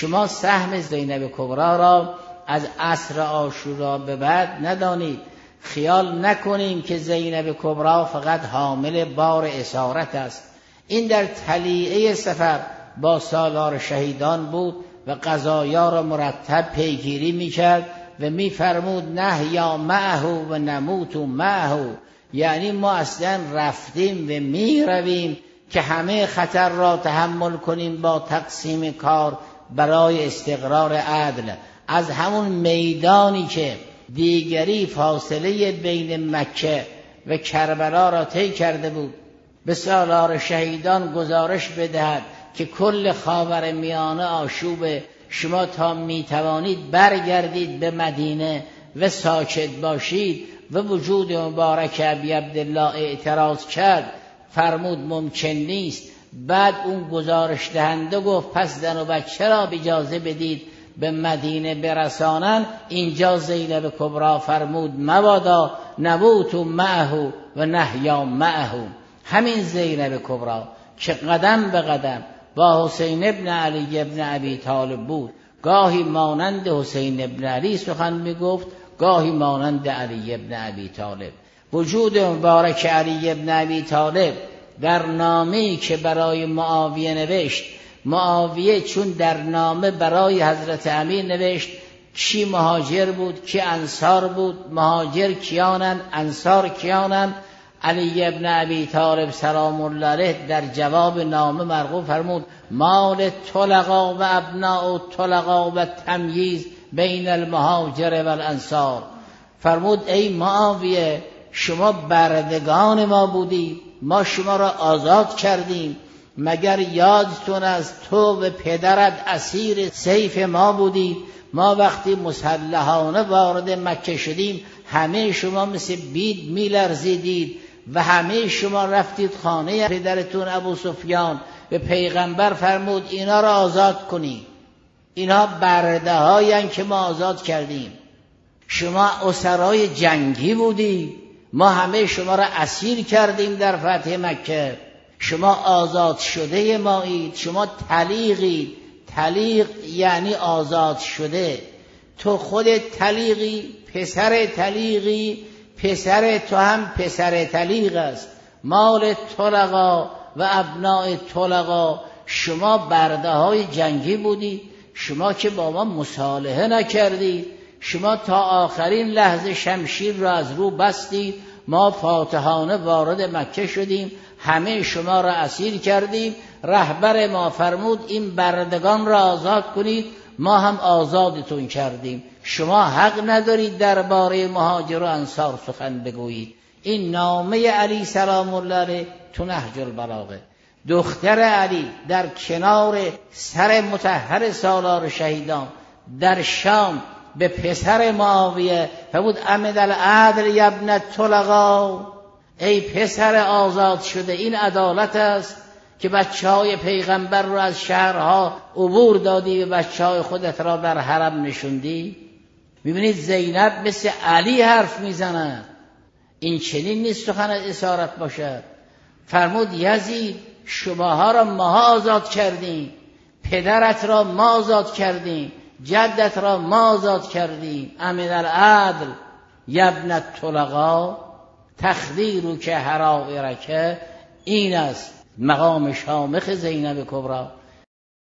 شما سهم زینب کبرا را از عصر آشورا به بعد ندانید. خیال نکنیم که زینب کبرا فقط حامل بار اسارت است. این در تلیعه سفر با سالار شهیدان بود و قضایا را مرتب پیگیری می‌کرد و میفرمود نه یا معه و نموت و معه یعنی ما اصلا رفتیم و می‌رویم که همه خطر را تحمل کنیم با تقسیم کار برای استقرار عدل. از همون میدانی که دیگری فاصله بین مکه و کربلا را طی کرده بود به سالار شهیدان گزارش بدهد که کل خاور میانه آشوب شما تا می‌توانید برگردید به مدینه و ساکت باشید و وجود مبارک ابی عبدالله اعتراض کرد. فرمود ممکن نیست بعد اون گزارش دهنده گفت پس زن و بچه را اجازه بدید به مدینه برسانن اینجا زینب کبرا فرمود مبادا نبوت معه و نهیا معه. همین زینب کبرا که قدم به قدم با حسین ابن علی ابن ابی طالب بود. گاهی مانند حسین ابن علی سخن می‌گفت گاهی مانند علی ابن ابی طالب. وجود مبارک علی ابن ابی طالب در نامه‌ای که برای معاویه نوشت. معاویه چون در نامه برای حضرت امیر نوشت کی مهاجر بود کی انصار بود مهاجر کیانند انصار کیانند؟ علی ابن ابی طالب سلام الله علیه در جواب نامه مرغوب فرمود مال طلقا و ابناء طلقا و تمییز بین المهاجر و الانصار. فرمود ای معاویه شما بردگان ما بودی ما شما را آزاد کردیم. مگر یادتون از تو و پدرت اسیر سیف ما بودید ما وقتی مسلحانه وارد مکه شدیم همه شما مثل بید میلرزیدید و همه شما رفتید خانه پدرتون ابو سفیان به پیغمبر فرمود اینا را آزاد کنید اینا برده که ما آزاد کردیم. شما اسرای جنگی بودید ما همه شما را اسیر کردیم در فتح مکه. شما آزاد شده مایید. شما تلیقید تلیق یعنی آزاد شده. تو خود تلیقی پسر تلیقی پسر تو هم پسر تلیق است. مال طلقا و ابناع طلقا. شما برده های جنگی بودی. شما که با ما مصالحه نکردید شما تا آخرین لحظه شمشیر را از رو بستید. ما فاتحانه وارد مکه شدیم. همه شما را اسیر کردیم. رهبر ما فرمود این بردگان را آزاد کنید. ما هم آزادتون کردیم. شما حق ندارید درباره مهاجر و انصار سخن بگویید. این نامه علی سلام الله علیه تو نهج البلاغه. دختر علی در کنار سر متحر سالار شهیدان در شام به پسر معاویه فرمود امد العدل یبن طلقا ای پسر آزاد شده این عدالت است که بچه های پیغمبر رو از شهرها عبور دادی و بچه های خودت را در حرم نشوندی. می‌بینید زینب مثل علی حرف می‌زند این چنین نیست سخن از اسارت باشد. فرمود یزید شماها را ما آزاد کردیم. پدرت را ما آزاد کردیم. جدت را ما آزاد کردیم. امن العدل یبنت طلقا تخدیرو که هرائرکه این است. مقام شامخ زینب کبرا